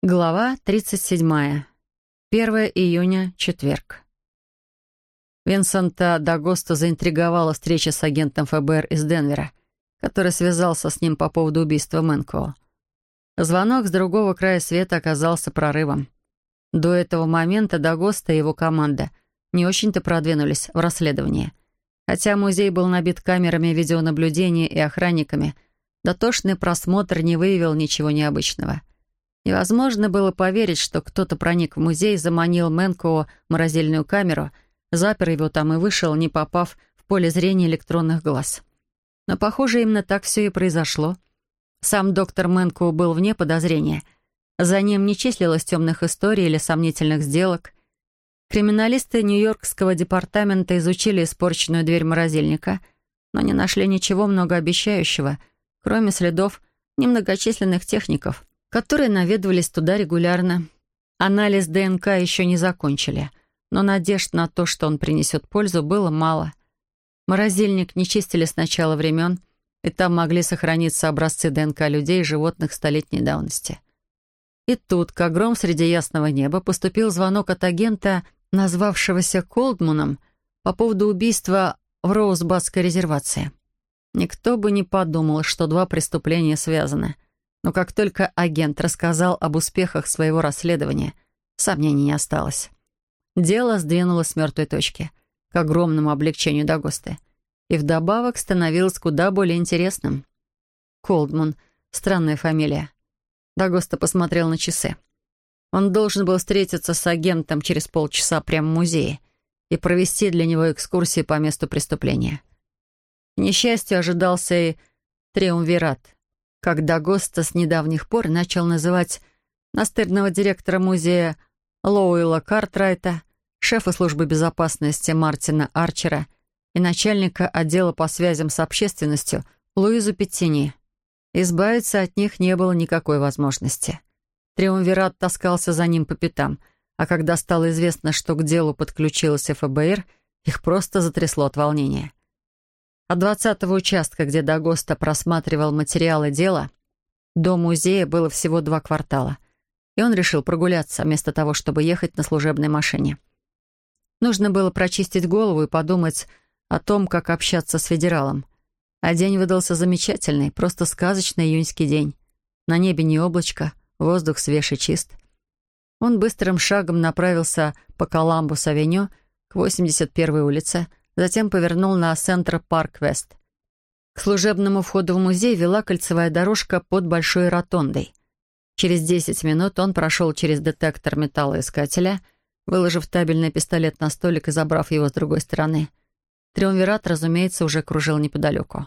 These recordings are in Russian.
Глава 37. 1 июня, четверг. Винсента Дагоста заинтриговала встреча с агентом ФБР из Денвера, который связался с ним по поводу убийства Мэнкоу. Звонок с другого края света оказался прорывом. До этого момента Дагоста и его команда не очень-то продвинулись в расследовании. Хотя музей был набит камерами видеонаблюдения и охранниками, дотошный просмотр не выявил ничего необычного — Невозможно было поверить, что кто-то проник в музей, заманил Мэнкоу в морозильную камеру, запер его там и вышел, не попав в поле зрения электронных глаз. Но, похоже, именно так все и произошло. Сам доктор Мэнкоу был вне подозрения. За ним не числилось темных историй или сомнительных сделок. Криминалисты Нью-Йоркского департамента изучили испорченную дверь морозильника, но не нашли ничего многообещающего, кроме следов немногочисленных техников, которые наведывались туда регулярно. Анализ ДНК еще не закончили, но надежд на то, что он принесет пользу, было мало. Морозильник не чистили с начала времен, и там могли сохраниться образцы ДНК людей и животных столетней давности. И тут, как гром среди ясного неба, поступил звонок от агента, назвавшегося Колдманом, по поводу убийства в Роузбадской резервации. Никто бы не подумал, что два преступления связаны — но как только агент рассказал об успехах своего расследования, сомнений не осталось. Дело сдвинулось с мертвой точки, к огромному облегчению Дагосты. И вдобавок становилось куда более интересным. Колдман — странная фамилия. Дагоста посмотрел на часы. Он должен был встретиться с агентом через полчаса прямо в музее и провести для него экскурсию по месту преступления. К несчастью, ожидался и триумвират — когда Госта с недавних пор начал называть настырного директора музея Лоуэлла Картрайта, шефа службы безопасности Мартина Арчера и начальника отдела по связям с общественностью Луизу Петтини. Избавиться от них не было никакой возможности. Триумвират таскался за ним по пятам, а когда стало известно, что к делу подключилась ФБР, их просто затрясло от волнения. От двадцатого участка, где Дагоста просматривал материалы дела, до музея было всего два квартала, и он решил прогуляться, вместо того, чтобы ехать на служебной машине. Нужно было прочистить голову и подумать о том, как общаться с федералом. А день выдался замечательный, просто сказочный июньский день. На небе не облачко, воздух свеж и чист. Он быстрым шагом направился по Коламбус-авеню к 81-й улице, затем повернул на центр Парк-Вест. К служебному входу в музей вела кольцевая дорожка под большой ротондой. Через 10 минут он прошел через детектор металлоискателя, выложив табельный пистолет на столик и забрав его с другой стороны. Триумвират, разумеется, уже кружил неподалеку.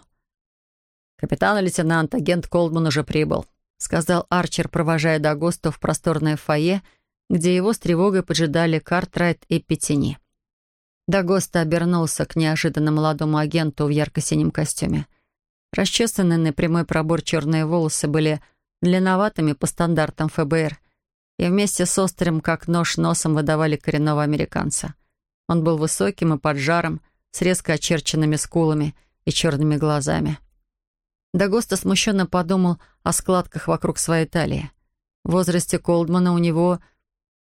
«Капитан-лейтенант, агент Колдман уже прибыл», — сказал Арчер, провожая Дагосту в просторное фойе, где его с тревогой поджидали Картрайт и Петтини. Дагоста обернулся к неожиданно молодому агенту в ярко-синем костюме. Расчесанные на прямой пробор черные волосы были длинноватыми по стандартам ФБР и вместе с острым, как нож, носом выдавали коренного американца. Он был высоким и поджаром, с резко очерченными скулами и черными глазами. Дагоста смущенно подумал о складках вокруг своей талии. В возрасте Колдмана у него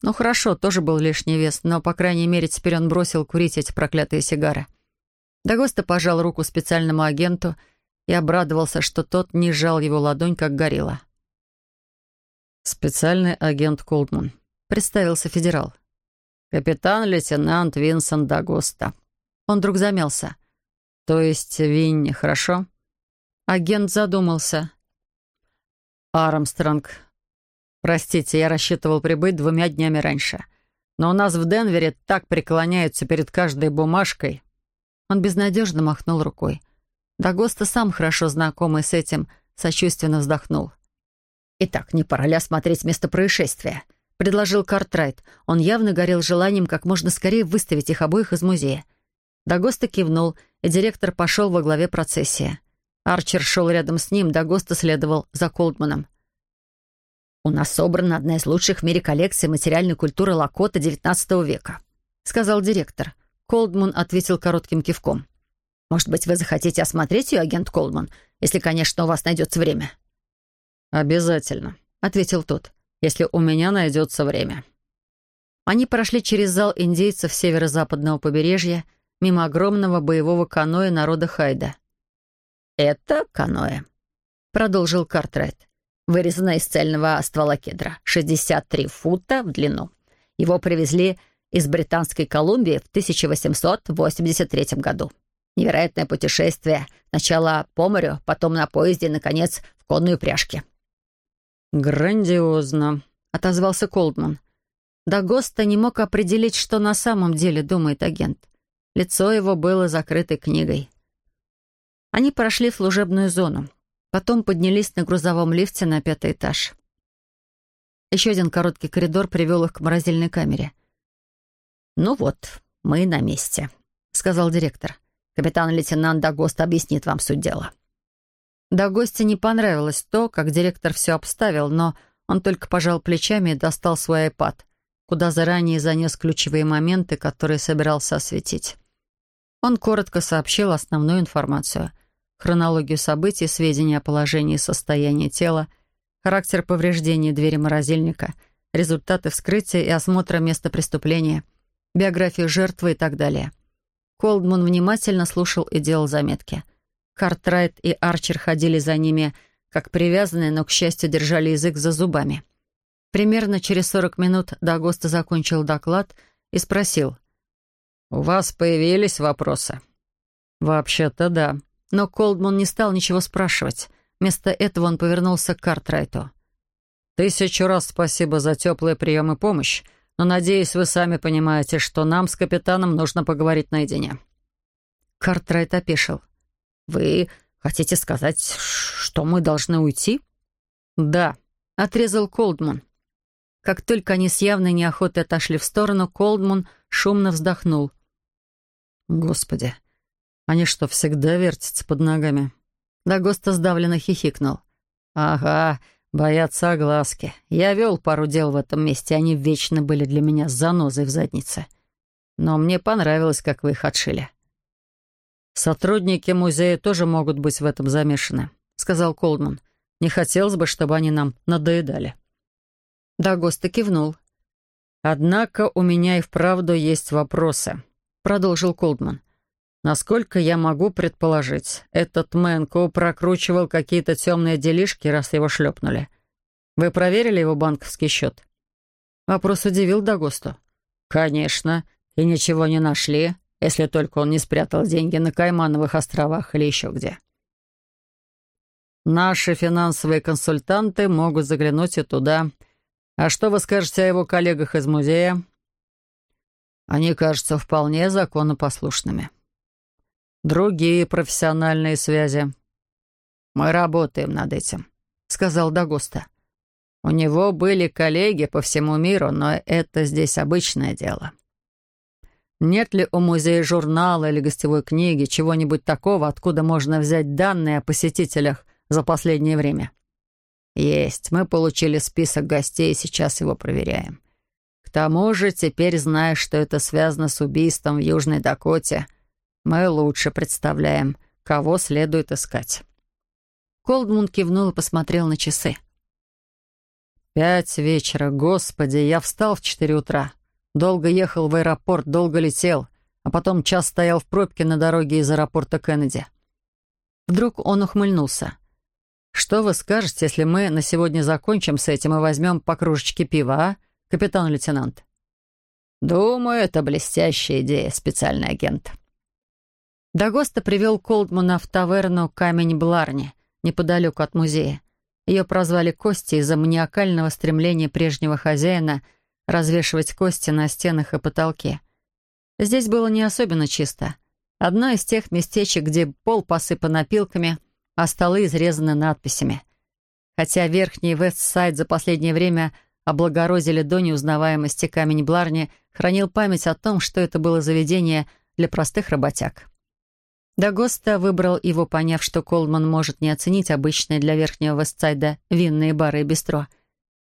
ну хорошо, тоже был лишний вес, но, по крайней мере, теперь он бросил курить эти проклятые сигары. Дагоста пожал руку специальному агенту и обрадовался, что тот не сжал его ладонь, как горилла. «Специальный агент Колдман», — представился федерал. «Капитан-лейтенант Винсент Дагоста». Он вдруг замялся. «То есть Винни, хорошо?» Агент задумался. «Армстронг, «Простите, я рассчитывал прибыть двумя днями раньше. Но у нас в Денвере так преклоняются перед каждой бумажкой». Он безнадежно махнул рукой. Дагоста, сам хорошо знакомый с этим, сочувственно вздохнул. «Итак, не пора ли осмотреть место происшествия?» — предложил Картрайт. Он явно горел желанием как можно скорее выставить их обоих из музея. Дагоста кивнул, и директор пошел во главе процессии. Арчер шел рядом с ним, Дагоста следовал за Колдманом. «У нас собрана одна из лучших в мире коллекций материальной культуры Лакота XIX века», — сказал директор. Колдман ответил коротким кивком. «Может быть, вы захотите осмотреть ее, агент Колдман, если, конечно, у вас найдется время?» «Обязательно», — ответил тот. если у меня найдется время». Они прошли через зал индейцев северо-западного побережья, мимо огромного боевого каноэ народа Хайда. «Это каноэ», — продолжил Картрайт, вырезанное из цельного ствола кедра, 63 фута в длину. Его привезли из Британской Колумбии в 1883 году. Невероятное путешествие. Сначала по морю, потом на поезде наконец, в конной упряжке. «Грандиозно», — отозвался Колдман. Дагоста не мог определить, что на самом деле думает агент. Лицо его было закрытой книгой. Они прошли служебную зону. Потом поднялись на грузовом лифте на пятый этаж. Еще один короткий коридор привел их к морозильной камере. «Ну вот, мы на месте», — сказал директор. «Капитан-лейтенант Дагост объяснит вам суть дела». Дагосте не понравилось то, как директор все обставил, но он только пожал плечами и достал свой айпад, куда заранее занес ключевые моменты, которые собирался осветить. Он коротко сообщил основную информацию. Хронологию событий, сведения о положении и состоянии тела, характер повреждений двери морозильника, результаты вскрытия и осмотра места преступления, биографию жертвы и так далее. Колдман внимательно слушал и делал заметки. Картрайт и Арчер ходили за ними, как привязанные, но, к счастью, держали язык за зубами. Примерно через 40 минут Дагоста закончил доклад и спросил. «У вас появились вопросы?» «Вообще-то да». Но Колдман не стал ничего спрашивать. Вместо этого он повернулся к Картрайту. «Тысячу раз спасибо за теплый прием и помощь, но, надеюсь, вы сами понимаете, что нам с капитаном нужно поговорить наедине». Картрайт опешил. «Вы хотите сказать, что мы должны уйти?» «Да», — отрезал Колдман. Как только они с явной неохотой отошли в сторону, Колдман шумно вздохнул. «Господи, они что, всегда вертятся под ногами?» Дагоста сдавленно хихикнул. «Ага, боятся огласки. Я вел пару дел в этом месте, они вечно были для меня занозой в заднице. Но мне понравилось, как вы их отшили». «Сотрудники музея тоже могут быть в этом замешаны», — сказал Колдман. «Не хотелось бы, чтобы они нам надоедали». Дагоста кивнул. «Однако у меня и вправду есть вопросы», — продолжил Колдман. «Насколько я могу предположить, этот Мэнко прокручивал какие-то темные делишки, раз его шлепнули. Вы проверили его банковский счет?» Вопрос удивил Дагосту. «Конечно. И ничего не нашли, если только он не спрятал деньги на Каймановых островах или еще где». «Наши финансовые консультанты могут заглянуть и туда», «А что вы скажете о его коллегах из музея?» «Они кажутся вполне законопослушными». «Другие профессиональные связи?» «Мы работаем над этим», — сказал Дагоста. «У него были коллеги по всему миру, но это здесь обычное дело». Нет ли у музея журнала или гостевой книги чего-нибудь такого, откуда можно взять данные о посетителях за последнее время? «Есть. Мы получили список гостей и сейчас его проверяем. К тому же, теперь, зная, что это связано с убийством в Южной Дакоте, мы лучше представляем, кого следует искать». Колдмун кивнул и посмотрел на часы. «Пять вечера. Господи, я встал в четыре утра. Долго ехал в аэропорт, долго летел, а потом час стоял в пробке на дороге из аэропорта Кеннеди». Вдруг он ухмыльнулся. Что вы скажете, если мы на сегодня закончим с этим и возьмем по кружечке пива, а, капитан-лейтенант?» «Думаю, это блестящая идея, специальный агент». Дагоста привел Колдмана в таверну «Камень Бларни», неподалеку от музея. Ее прозвали Кости из-за маниакального стремления прежнего хозяина развешивать кости на стенах и потолке. Здесь было не особенно чисто. Одно из тех местечек, где пол посыпан опилками — а столы изрезаны надписями. Хотя верхний Вестсайд за последнее время облагородили до неузнаваемости камень Бларни, хранил память о том, что это было заведение для простых работяг. Дагоста выбрал его, поняв, что Колман может не оценить обычные для верхнего Вестсайда винные бары и бистро.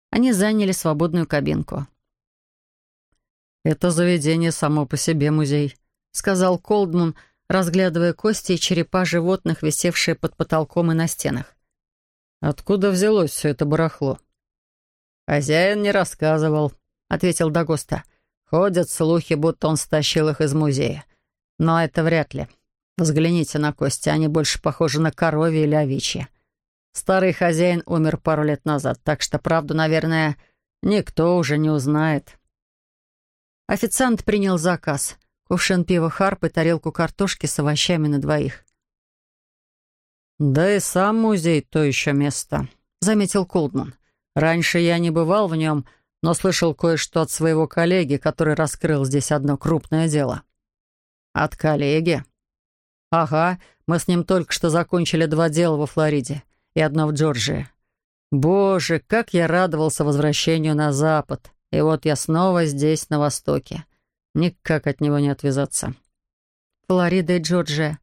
Они заняли свободную кабинку. «Это заведение само по себе музей», — сказал Колдман, разглядывая кости и черепа животных, висевшие под потолком и на стенах. «Откуда взялось все это барахло?» «Хозяин не рассказывал», — ответил Дагоста. «Ходят слухи, будто он стащил их из музея. Но это вряд ли. Взгляните на кости, они больше похожи на коровьи или овечьи. Старый хозяин умер пару лет назад, так что правду, наверное, никто уже не узнает». Официант принял заказ. Кувшин пива Харп и тарелку картошки с овощами на двоих. «Да и сам музей — то еще место», — заметил Колдман. «Раньше я не бывал в нем, но слышал кое-что от своего коллеги, который раскрыл здесь одно крупное дело». «От коллеги?» «Ага, мы с ним только что закончили два дела во Флориде и одно в Джорджии. Боже, как я радовался возвращению на Запад. И вот я снова здесь, на Востоке. Никак от него не отвязаться». «Флорида и Джорджия.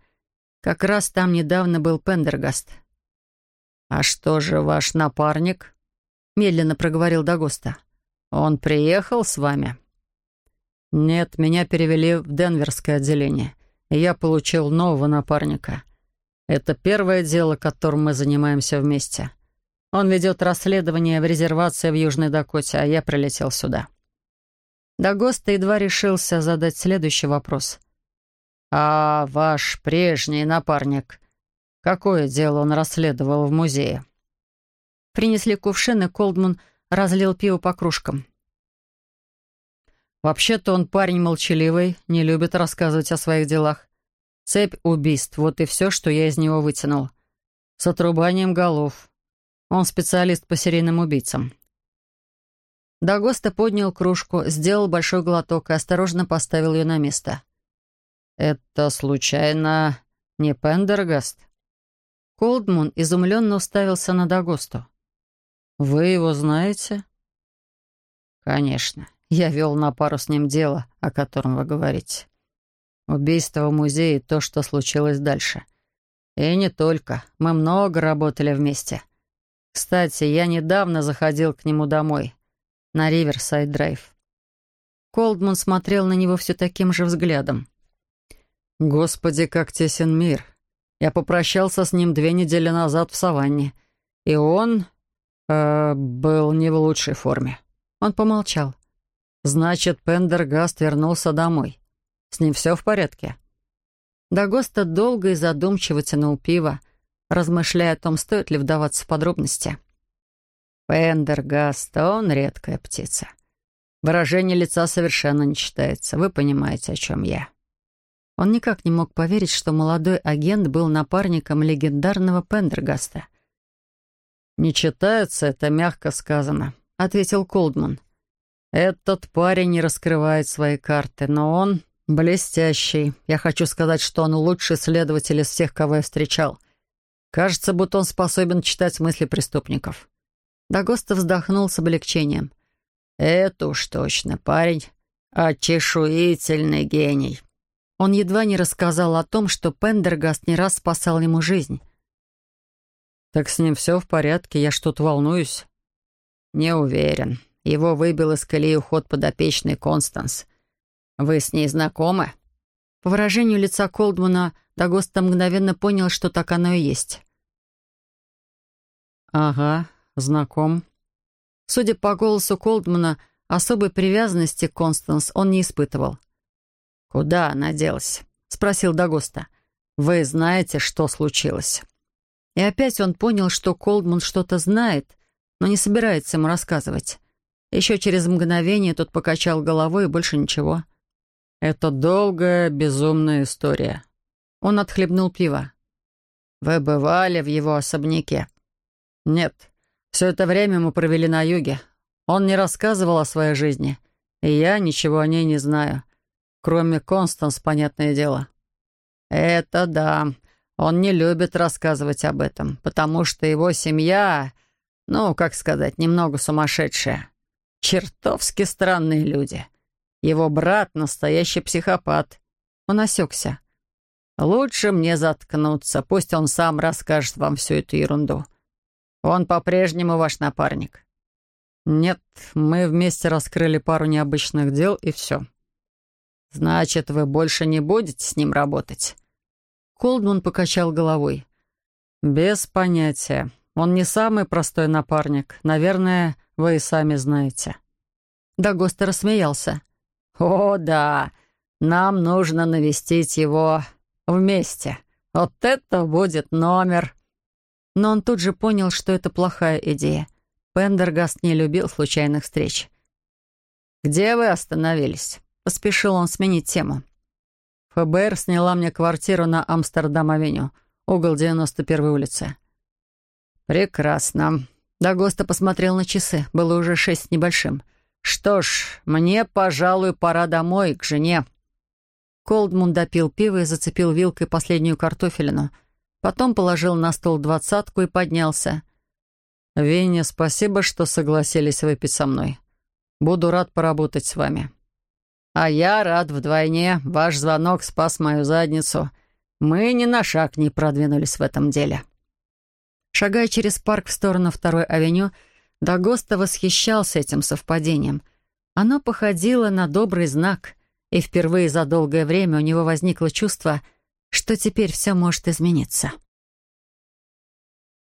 Как раз там недавно был Пендергаст». «А что же ваш напарник?» — медленно проговорил Дагоста. «Он приехал с вами?» «Нет, меня перевели в Денверское отделение, я получил нового напарника. Это первое дело, которым мы занимаемся вместе. Он ведет расследование в резервации в Южной Дакоте, а я прилетел сюда». Дагоста едва решился задать следующий вопрос. «А ваш прежний напарник, какое дело он расследовал в музее?» Принесли кувшин, и Колдман разлил пиво по кружкам. «Вообще-то он парень молчаливый, не любит рассказывать о своих делах. Цепь убийств — вот и все, что я из него вытянул. С отрубанием голов. Он специалист по серийным убийцам». Дагоста поднял кружку, сделал большой глоток и осторожно поставил ее на место. «Это, случайно, не Пендергаст?» Колдмун изумленно уставился на Дагосту. «Вы его знаете?» «Конечно. Я вел на пару с ним дело, о котором вы говорите. Убийство в музее и то, что случилось дальше. И не только. Мы много работали вместе. Кстати, я недавно заходил к нему домой, на Риверсайд-драйв». Колдман смотрел на него все таким же взглядом. «Господи, как тесен мир! Я попрощался с ним две недели назад в саванне, и он... Э, был не в лучшей форме». Он помолчал. «Значит, Пендергаст вернулся домой. С ним все в порядке?» Дагоста долго и задумчиво тянул пиво, размышляя о том, стоит ли вдаваться в подробности. «Пендергаст, он редкая птица. Выражение лица совершенно не читается. Вы понимаете, о чем я». Он никак не мог поверить, что молодой агент был напарником легендарного Пендергаста. «Не читается, это мягко сказано», — ответил Колдман. «Этот парень не раскрывает свои карты, но он блестящий. Я хочу сказать, что он лучший следователь из всех, кого я встречал. Кажется, будто он способен читать мысли преступников». Дагоста вздохнул с облегчением. «Это уж точно парень, очешуительный гений». Он едва не рассказал о том, что Пендергаст не раз спасал ему жизнь. «Так с ним все в порядке, я что-то волнуюсь». «Не уверен. Его выбил из колеи уход подопечный Констанс. Вы с ней знакомы?» По выражению лица Колдмана Дагоста мгновенно понял, что так оно и есть. «Ага, знаком». Судя по голосу Колдмана, особой привязанности к Констанс он не испытывал. «Куда она делась?» — спросил Дагоста. «Вы знаете, что случилось?» И опять он понял, что Колдман что-то знает, но не собирается ему рассказывать. Еще через мгновение тот покачал головой и больше ничего. «Это долгая, безумная история». Он отхлебнул пиво. «Вы бывали в его особняке?» «Нет. Все это время мы провели на юге. Он не рассказывал о своей жизни, и я ничего о ней не знаю. Кроме Констанс, понятное дело. Это да. Он не любит рассказывать об этом, потому что его семья, ну, как сказать, немного сумасшедшая. Чертовски странные люди. Его брат — настоящий психопат. Он осекся. Лучше мне заткнуться, пусть он сам расскажет вам всю эту ерунду. Он по-прежнему ваш напарник. Нет, мы вместе раскрыли пару необычных дел, и все. «Значит, вы больше не будете с ним работать?» Колдман покачал головой. «Без понятия. Он не самый простой напарник. Наверное, вы и сами знаете». Дагоста рассмеялся. «О, да, нам нужно навестить его вместе. Вот это будет номер!» Но он тут же понял, что это плохая идея. Пендергаст не любил случайных встреч. «Где вы остановились?» Поспешил он сменить тему. ФБР сняла мне квартиру на Амстердам-авеню, угол 91-й улицы. «Прекрасно». Дагоста посмотрел на часы. Было уже шесть с небольшим. «Что ж, мне, пожалуй, пора домой, к жене». Колдмун допил пиво и зацепил вилкой последнюю картофелину. Потом положил на стол двадцатку и поднялся. «Винни, спасибо, что согласились выпить со мной. Буду рад поработать с вами». «А я рад вдвойне. Ваш звонок спас мою задницу. Мы ни на шаг не продвинулись в этом деле». Шагая через парк в сторону второй авеню, Дагоста восхищался этим совпадением. Оно походило на добрый знак, и впервые за долгое время у него возникло чувство, что теперь все может измениться.